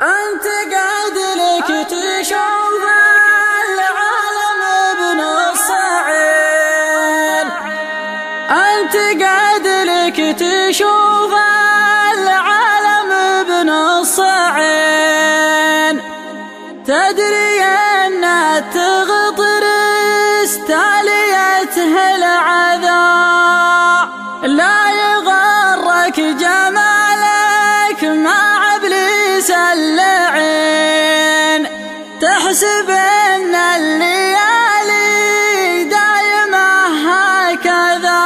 أنت قاعد لك تشوف العالم بنصعين أنت قاعد لك تشوف العالم بنصعين تدري اللعين. تحسب إن الليالي دايمة هكذا.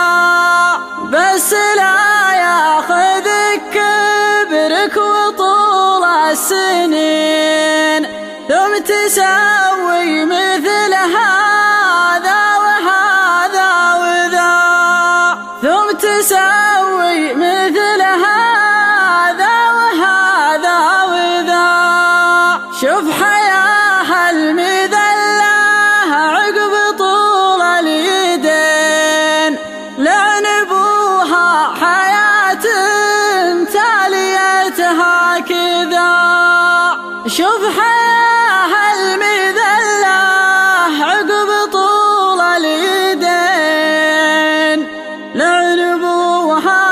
بس لا يأخذك كبرك وطول السنين. ثم تسوي مثل هذا وهذا وذا. ثم تسوي مثل شوف حياة المذلة عقب طول اليدين. لعن أبوها حياة تالية هكذا شوف حياة المذلة عقب طول اليدين. لعن أبوها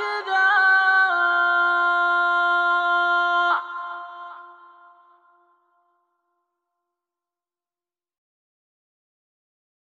هكذا